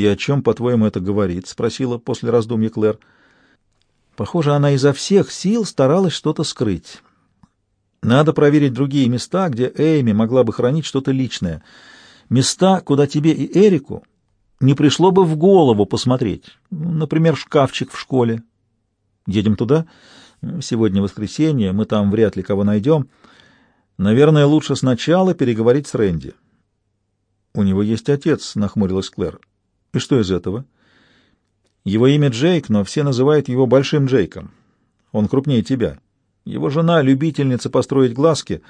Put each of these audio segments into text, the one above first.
«И о чем, по-твоему, это говорит?» — спросила после раздумья Клэр. Похоже, она изо всех сил старалась что-то скрыть. Надо проверить другие места, где Эйми могла бы хранить что-то личное. Места, куда тебе и Эрику не пришло бы в голову посмотреть. Например, шкафчик в школе. Едем туда? Сегодня воскресенье, мы там вряд ли кого найдем. Наверное, лучше сначала переговорить с Рэнди. У него есть отец, нахмурилась Клэр. И что из этого? Его имя Джейк, но все называют его Большим Джейком. Он крупнее тебя. Его жена — любительница построить глазки.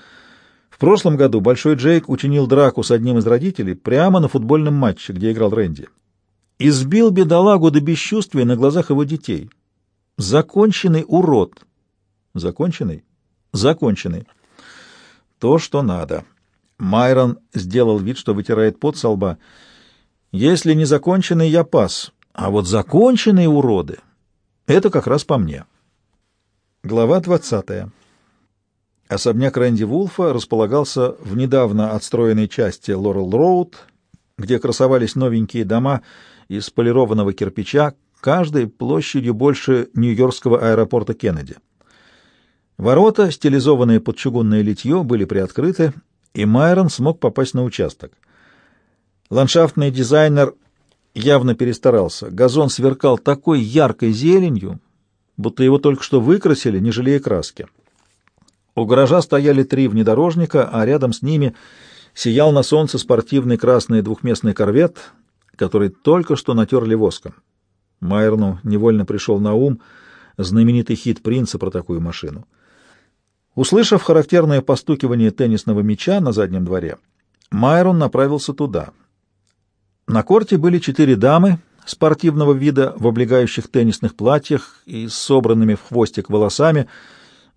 В прошлом году Большой Джейк учинил драку с одним из родителей прямо на футбольном матче, где играл Рэнди. Избил бедолагу до бесчувствия на глазах его детей. Законченный урод. Законченный? Законченный. То, что надо. Майрон сделал вид, что вытирает пот со лба. Если не законченный, я пас. А вот законченные уроды — это как раз по мне. Глава 20. Особняк Рэнди Вулфа располагался в недавно отстроенной части Лорел-Роуд, где красовались новенькие дома из полированного кирпича, каждой площадью больше Нью-Йоркского аэропорта Кеннеди. Ворота, стилизованные под чугунное литье, были приоткрыты, и Майрон смог попасть на участок. Ландшафтный дизайнер явно перестарался. Газон сверкал такой яркой зеленью, будто его только что выкрасили, не жалея краски. У гаража стояли три внедорожника, а рядом с ними сиял на солнце спортивный красный двухместный корвет, который только что натерли воском. Майерну невольно пришел на ум знаменитый хит Принца про такую машину. Услышав характерное постукивание теннисного мяча на заднем дворе, Майрон направился туда. На корте были четыре дамы, спортивного вида в облегающих теннисных платьях и собранными в хвостик волосами.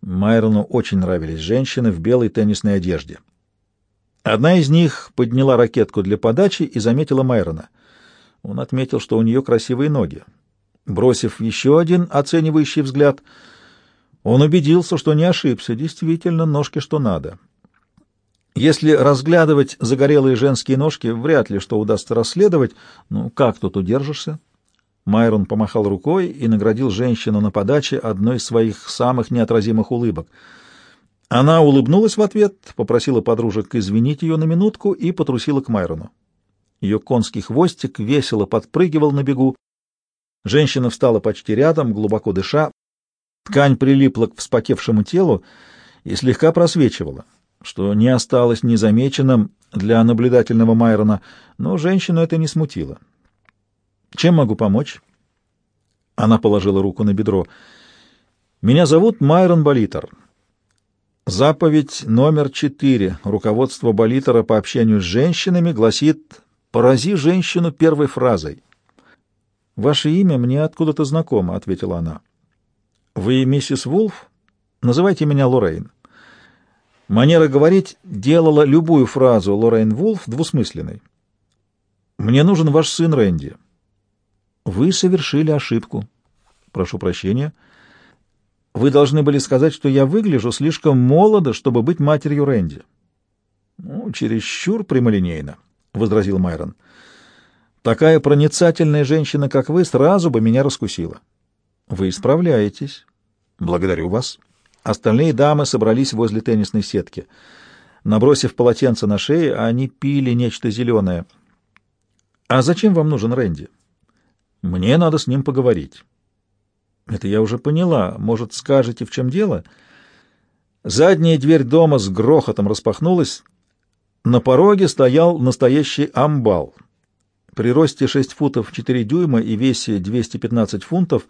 Майрону очень нравились женщины в белой теннисной одежде. Одна из них подняла ракетку для подачи и заметила Майрона. Он отметил, что у нее красивые ноги. Бросив еще один оценивающий взгляд, он убедился, что не ошибся. Действительно, ножки что надо. Если разглядывать загорелые женские ножки, вряд ли что удастся расследовать. Ну, как тут удержишься? Майрон помахал рукой и наградил женщину на подаче одной из своих самых неотразимых улыбок. Она улыбнулась в ответ, попросила подружек извинить ее на минутку и потрусила к Майрону. Ее конский хвостик весело подпрыгивал на бегу. Женщина встала почти рядом, глубоко дыша. Ткань прилипла к вспотевшему телу и слегка просвечивала что не осталось незамеченным для наблюдательного Майрона, но женщину это не смутило. «Чем могу помочь?» Она положила руку на бедро. «Меня зовут Майрон Болитер. Заповедь номер четыре руководство Болитера по общению с женщинами гласит «Порази женщину первой фразой». «Ваше имя мне откуда-то знакомо», — ответила она. «Вы миссис Вулф? Называйте меня Лоррейн». Манера говорить делала любую фразу Лоррейн Вулф двусмысленной. «Мне нужен ваш сын Рэнди». «Вы совершили ошибку». «Прошу прощения». «Вы должны были сказать, что я выгляжу слишком молодо, чтобы быть матерью Рэнди». «Ну, чересчур прямолинейно», — возразил Майрон. «Такая проницательная женщина, как вы, сразу бы меня раскусила». «Вы исправляетесь». «Благодарю вас». Остальные дамы собрались возле теннисной сетки. Набросив полотенце на шею, они пили нечто зеленое. «А зачем вам нужен Рэнди?» «Мне надо с ним поговорить». «Это я уже поняла. Может, скажете, в чем дело?» Задняя дверь дома с грохотом распахнулась. На пороге стоял настоящий амбал. При росте 6 футов 4 дюйма и весе 215 фунтов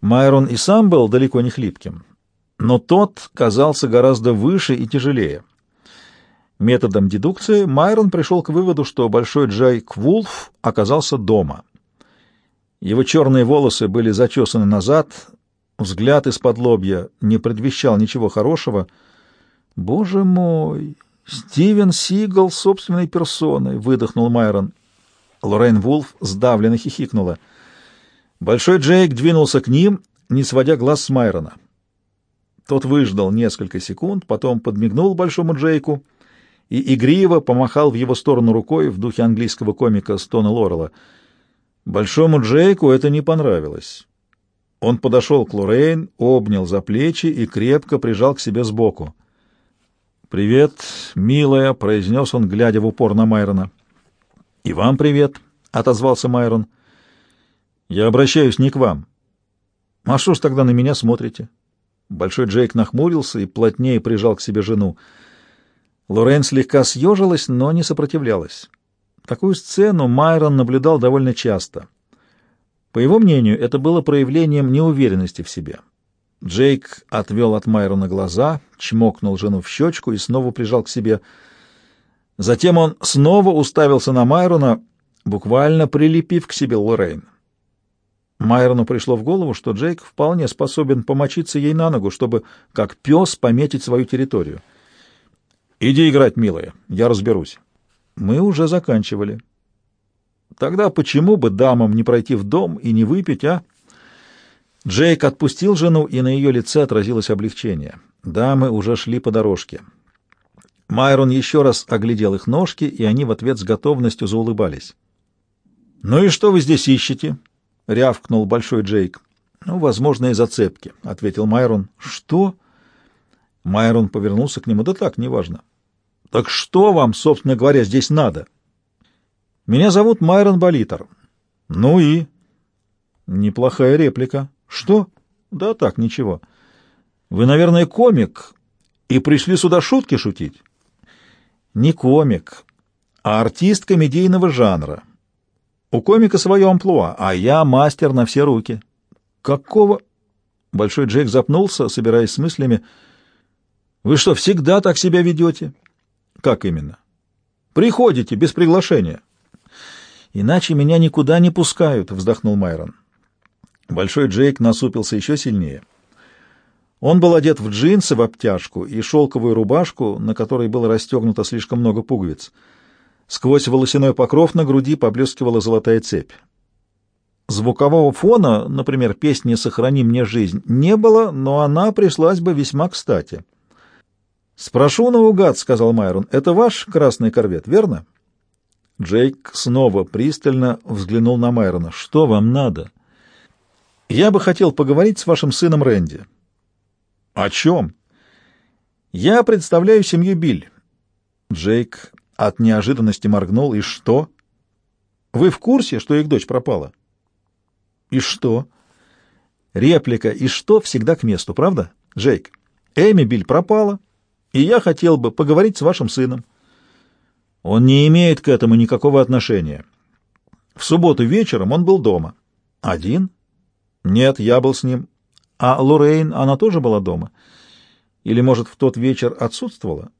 Майрон и сам был далеко не хлипким но тот казался гораздо выше и тяжелее. Методом дедукции Майрон пришел к выводу, что большой Джайк Вулф оказался дома. Его черные волосы были зачесаны назад, взгляд из-под лобья не предвещал ничего хорошего. «Боже мой! Стивен Сигал собственной персоной!» — выдохнул Майрон. Лоррейн Вулф сдавленно хихикнула. Большой Джейк двинулся к ним, не сводя глаз с Майрона. Тот выждал несколько секунд, потом подмигнул большому Джейку и игриво помахал в его сторону рукой в духе английского комика Стона Лорела. Большому Джейку это не понравилось. Он подошел к Лоррейн, обнял за плечи и крепко прижал к себе сбоку. «Привет, милая», — произнес он, глядя в упор на Майрона. «И вам привет», — отозвался Майрон. «Я обращаюсь не к вам. А что ж тогда на меня смотрите?» Большой Джейк нахмурился и плотнее прижал к себе жену. Лорен слегка съежилась, но не сопротивлялась. Такую сцену Майрон наблюдал довольно часто. По его мнению, это было проявлением неуверенности в себе. Джейк отвел от Майрона глаза, чмокнул жену в щечку и снова прижал к себе. Затем он снова уставился на Майрона, буквально прилепив к себе Лоррейн. Майрону пришло в голову, что Джейк вполне способен помочиться ей на ногу, чтобы, как пес, пометить свою территорию. «Иди играть, милая, я разберусь». Мы уже заканчивали. Тогда почему бы дамам не пройти в дом и не выпить, а? Джейк отпустил жену, и на ее лице отразилось облегчение. Дамы уже шли по дорожке. Майрон еще раз оглядел их ножки, и они в ответ с готовностью заулыбались. «Ну и что вы здесь ищете?» — рявкнул большой Джейк. «Ну, возможные зацепки», — ответил Майрон. «Что?» Майрон повернулся к нему. «Да так, неважно». Так что вам, собственно говоря, здесь надо? Меня зовут Майрон Болитер. Ну и? Неплохая реплика. Что? Да так, ничего. Вы, наверное, комик и пришли сюда шутки шутить? Не комик, а артист комедийного жанра. У комика свое амплуа, а я мастер на все руки. Какого? Большой Джек запнулся, собираясь с мыслями. Вы что, всегда так себя ведете? Как именно? Приходите без приглашения. Иначе меня никуда не пускают, вздохнул Майрон. Большой Джейк насупился еще сильнее. Он был одет в джинсы в обтяжку и шелковую рубашку, на которой было расстегнуто слишком много пуговиц. Сквозь волосяной покров на груди поблескивала золотая цепь. Звукового фона, например, песни «Сохрани мне жизнь», не было, но она пришлась бы весьма кстати. «Спрошу наугад», — сказал Майрон. «Это ваш красный корвет, верно?» Джейк снова пристально взглянул на Майрона. «Что вам надо?» «Я бы хотел поговорить с вашим сыном Рэнди». «О чем?» «Я представляю семью Биль». Джейк от неожиданности моргнул. «И что?» «Вы в курсе, что их дочь пропала?» «И что?» Реплика «И что?» всегда к месту, правда, Джейк? Эми Биль пропала, и я хотел бы поговорить с вашим сыном. Он не имеет к этому никакого отношения. В субботу вечером он был дома. Один? Нет, я был с ним. А Лоррейн, она тоже была дома? Или, может, в тот вечер отсутствовала?